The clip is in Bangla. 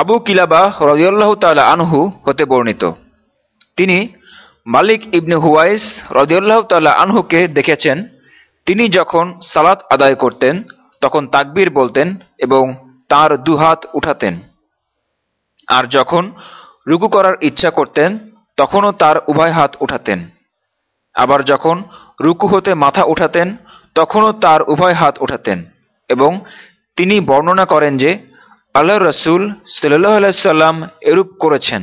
আবু কিলাবা রদিয়াল্লাহ তালা আনহু হতে বর্ণিত। তিনি মালিক ইবনে হুয়াইস রদিয়াল্লাহ তাল্লাহ আনহুকে দেখেছেন। তিনি যখন সালাত আদায় করতেন, তখন তাকবীর বলতেন এবং তার দুহাত উঠাতেন। আর যখন রুকু করার ইচ্ছা করতেন, তখনও তার উভয় হাত উঠাতেন। আবার যখন রুকু হতে মাথা উঠাতেন, তখনও তার উভয় হাত উঠাতেন এবং তিনি বর্ণনা করেন যে আল্লাহ রসুল সাল্লাহ সাল্লাম এরূপ করেছেন।